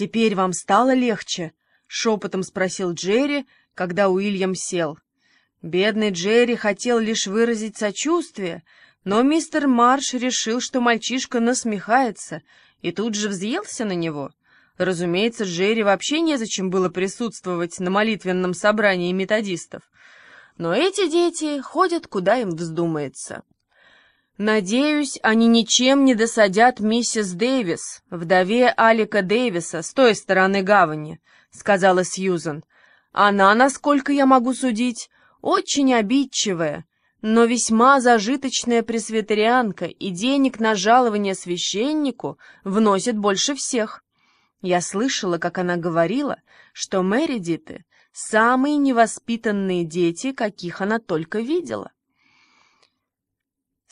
«Теперь вам стало легче?» — шепотом спросил Джерри, когда Уильям сел. Бедный Джерри хотел лишь выразить сочувствие, но мистер Марш решил, что мальчишка насмехается, и тут же взъелся на него. Разумеется, Джерри вообще незачем было присутствовать на молитвенном собрании методистов. Но эти дети ходят, куда им вздумается. «Надеюсь, они ничем не досадят миссис Дэвис, вдове Алика Дэвиса, с той стороны гавани», — сказала Сьюзан. «Она, насколько я могу судить, очень обидчивая, но весьма зажиточная пресвитерианка и денег на жалование священнику вносит больше всех». Я слышала, как она говорила, что Мэридиты — самые невоспитанные дети, каких она только видела.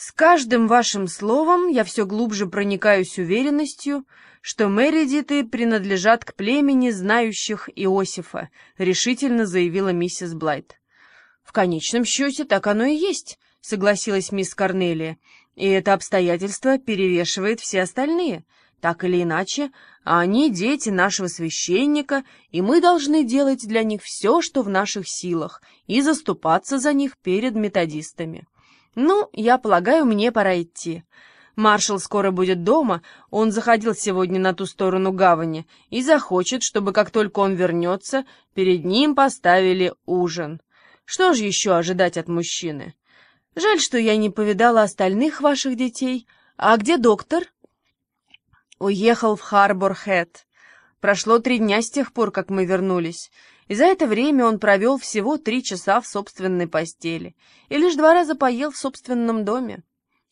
С каждым вашим словом я все глубже проникаюсь уверенностью, что Мередиты принадлежат к племени знающих Иосифа, решительно заявила миссис Блайт. В конечном счете так оно и есть, согласилась мисс Корнелия, и это обстоятельство перевешивает все остальные. Так или иначе, они дети нашего священника, и мы должны делать для них все, что в наших силах, и заступаться за них перед методистами. «Ну, я полагаю, мне пора идти. Маршал скоро будет дома, он заходил сегодня на ту сторону гавани и захочет, чтобы как только он вернется, перед ним поставили ужин. Что же еще ожидать от мужчины? Жаль, что я не повидала остальных ваших детей. А где доктор?» «Уехал в Харбор-Хэт. Прошло три дня с тех пор, как мы вернулись и за это время он провел всего три часа в собственной постели и лишь два раза поел в собственном доме.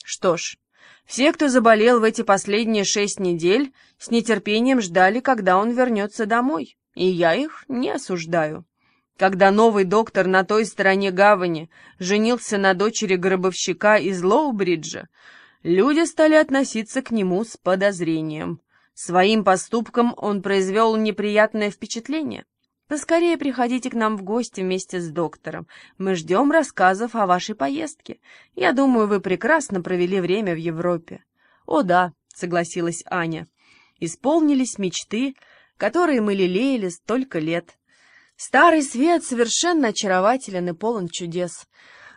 Что ж, все, кто заболел в эти последние шесть недель, с нетерпением ждали, когда он вернется домой, и я их не осуждаю. Когда новый доктор на той стороне гавани женился на дочери гробовщика из Лоубриджа, люди стали относиться к нему с подозрением. Своим поступком он произвел неприятное впечатление. Поскорее приходите к нам в гости вместе с доктором. Мы ждем рассказов о вашей поездке. Я думаю, вы прекрасно провели время в Европе. О да, согласилась Аня. Исполнились мечты, которые мы лелеяли столько лет. Старый свет совершенно очарователен и полон чудес.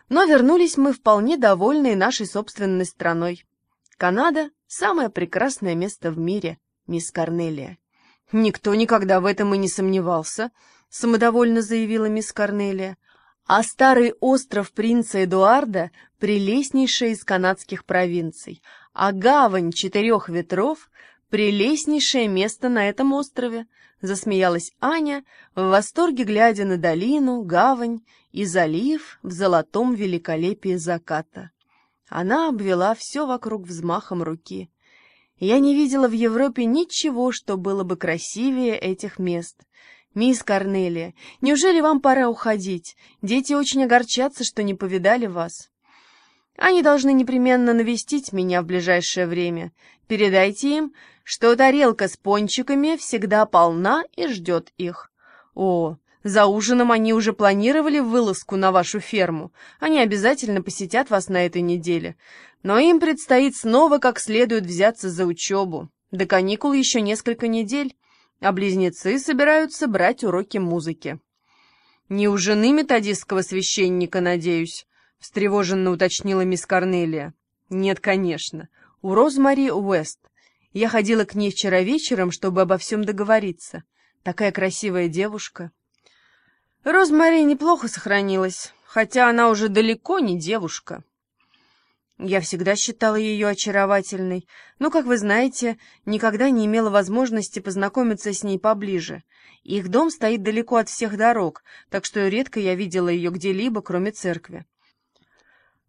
Но вернулись мы вполне довольны нашей собственной страной. Канада — самое прекрасное место в мире, мисс Корнелия. «Никто никогда в этом и не сомневался», — самодовольно заявила мисс Корнелия. «А старый остров принца Эдуарда — прелестнейшая из канадских провинций, а гавань четырех ветров — прелестнейшее место на этом острове», — засмеялась Аня, в восторге глядя на долину, гавань и залив в золотом великолепии заката. Она обвела все вокруг взмахом руки. Я не видела в Европе ничего, что было бы красивее этих мест. Мисс Корнелия, неужели вам пора уходить? Дети очень огорчатся, что не повидали вас. Они должны непременно навестить меня в ближайшее время. Передайте им, что тарелка с пончиками всегда полна и ждет их. О, за ужином они уже планировали вылазку на вашу ферму. Они обязательно посетят вас на этой неделе. Но им предстоит снова как следует взяться за учебу. До каникул еще несколько недель, а близнецы собираются брать уроки музыки. «Не у жены методистского священника, надеюсь?» — встревоженно уточнила мисс Корнелия. «Нет, конечно. У Розмари Уэст. Я ходила к ней вчера вечером, чтобы обо всем договориться. Такая красивая девушка». Розмари неплохо сохранилась, хотя она уже далеко не девушка. Я всегда считала ее очаровательной, но, как вы знаете, никогда не имела возможности познакомиться с ней поближе. Их дом стоит далеко от всех дорог, так что редко я видела ее где-либо, кроме церкви.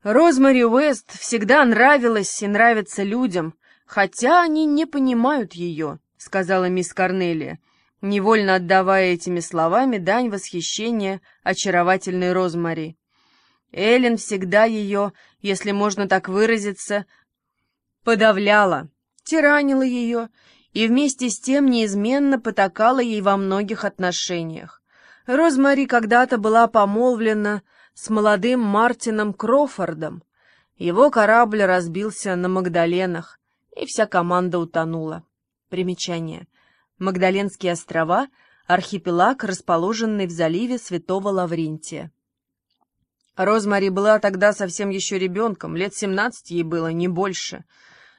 Розмари Уэст всегда нравилась и нравится людям, хотя они не понимают ее, — сказала мисс Корнелия, невольно отдавая этими словами дань восхищения очаровательной Розмари. Эллен всегда ее, если можно так выразиться, подавляла, тиранила ее и вместе с тем неизменно потакала ей во многих отношениях. Розмари когда-то была помолвлена с молодым Мартином Крофордом. Его корабль разбился на Магдаленах, и вся команда утонула. Примечание. Магдаленские острова — архипелаг, расположенный в заливе Святого Лаврентия. Розмари была тогда совсем еще ребенком, лет семнадцать ей было, не больше.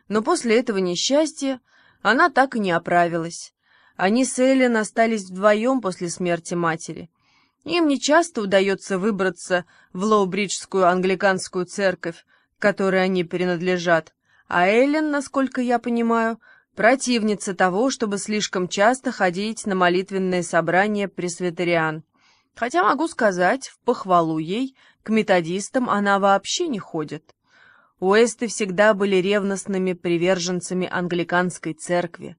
Но после этого несчастья она так и не оправилась. Они с Эллен остались вдвоем после смерти матери. Им не часто удается выбраться в Лоубриджскую англиканскую церковь, которой они принадлежат, а Эллен, насколько я понимаю, противница того, чтобы слишком часто ходить на молитвенные собрания пресвитериан. Хотя могу сказать, в похвалу ей, к методистам она вообще не ходит. Уэсты всегда были ревностными приверженцами англиканской церкви.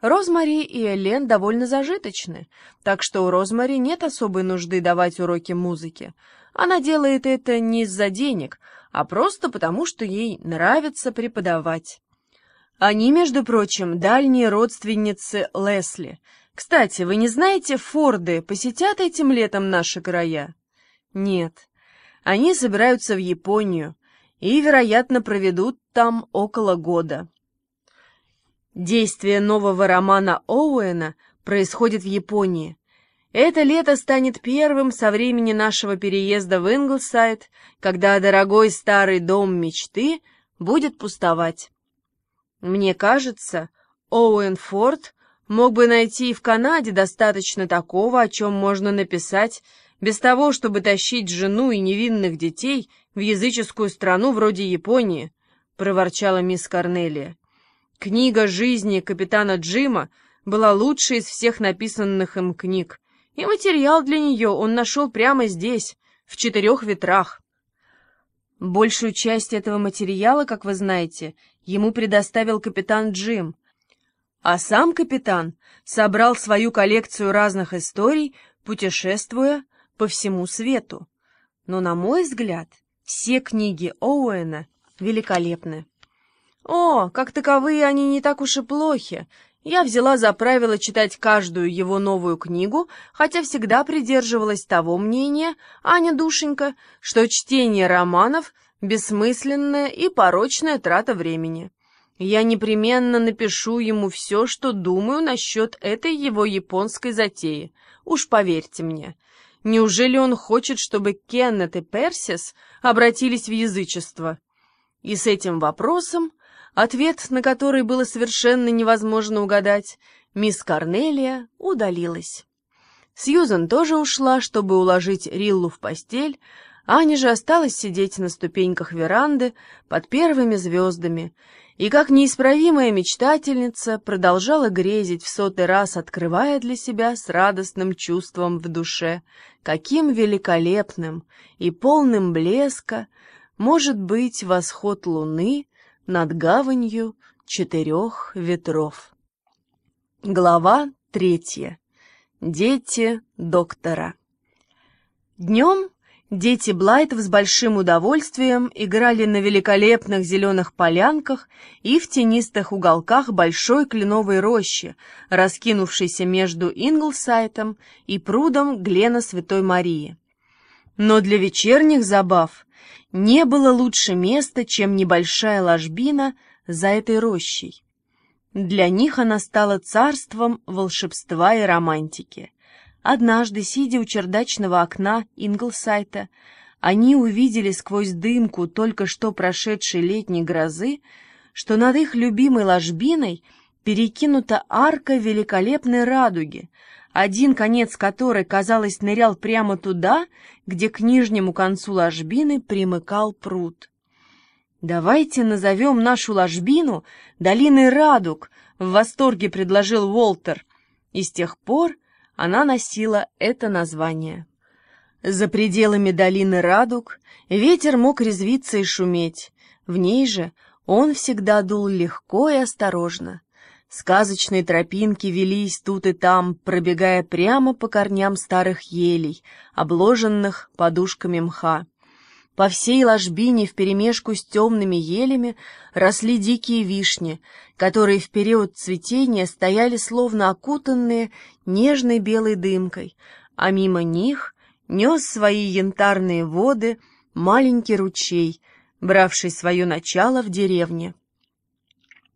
Розмари и Элен довольно зажиточны, так что у Розмари нет особой нужды давать уроки музыки. Она делает это не из-за денег, а просто потому, что ей нравится преподавать. Они, между прочим, дальние родственницы Лесли. Кстати, вы не знаете, Форды посетят этим летом наши края? Нет. Они собираются в Японию и, вероятно, проведут там около года. Действие нового романа Оуэна происходит в Японии. Это лето станет первым со времени нашего переезда в Инглсайд, когда дорогой старый дом мечты будет пустовать. Мне кажется, Оуэн Форд мог бы найти и в Канаде достаточно такого, о чем можно написать, без того, чтобы тащить жену и невинных детей в языческую страну вроде Японии, — проворчала мисс Корнелия. Книга жизни капитана Джима была лучшей из всех написанных им книг, и материал для нее он нашел прямо здесь, в четырех ветрах. Большую часть этого материала, как вы знаете, ему предоставил капитан Джим, а сам капитан собрал свою коллекцию разных историй, путешествуя по всему свету. Но, на мой взгляд, все книги Оуэна великолепны. О, как таковые они не так уж и плохи. Я взяла за правило читать каждую его новую книгу, хотя всегда придерживалась того мнения, Аня душенька, что чтение романов — бессмысленная и порочная трата времени. Я непременно напишу ему все, что думаю насчет этой его японской затеи. Уж поверьте мне. Неужели он хочет, чтобы Кеннет и Персис обратились в язычество? И с этим вопросом, ответ на который было совершенно невозможно угадать, мисс Корнелия удалилась. Сьюзан тоже ушла, чтобы уложить Риллу в постель, Аня же осталась сидеть на ступеньках веранды под первыми звездами и, как неисправимая мечтательница, продолжала грезить в сотый раз, открывая для себя с радостным чувством в душе, каким великолепным и полным блеска может быть восход луны над гаванью четырех ветров. Глава третья. Дети доктора. Днем Дети Блайтов с большим удовольствием играли на великолепных зеленых полянках и в тенистых уголках большой кленовой рощи, раскинувшейся между Инглсайтом и прудом Глена Святой Марии. Но для вечерних забав не было лучше места, чем небольшая ложбина за этой рощей. Для них она стала царством волшебства и романтики. Однажды, сидя у чердачного окна Инглсайта, они увидели сквозь дымку только что прошедшей летней грозы, что над их любимой ложбиной перекинута арка великолепной радуги, один конец которой, казалось, нырял прямо туда, где к нижнему концу ложбины примыкал пруд. «Давайте назовем нашу ложбину долиной радуг», — в восторге предложил Уолтер, и с тех пор она носила это название. За пределами долины Радуг ветер мог резвиться и шуметь, в ней же он всегда дул легко и осторожно. Сказочные тропинки велись тут и там, пробегая прямо по корням старых елей, обложенных подушками мха. По всей ложбине вперемешку с темными елями росли дикие вишни, которые в период цветения стояли словно окутанные нежной белой дымкой, а мимо них нес свои янтарные воды маленький ручей, бравший свое начало в деревне.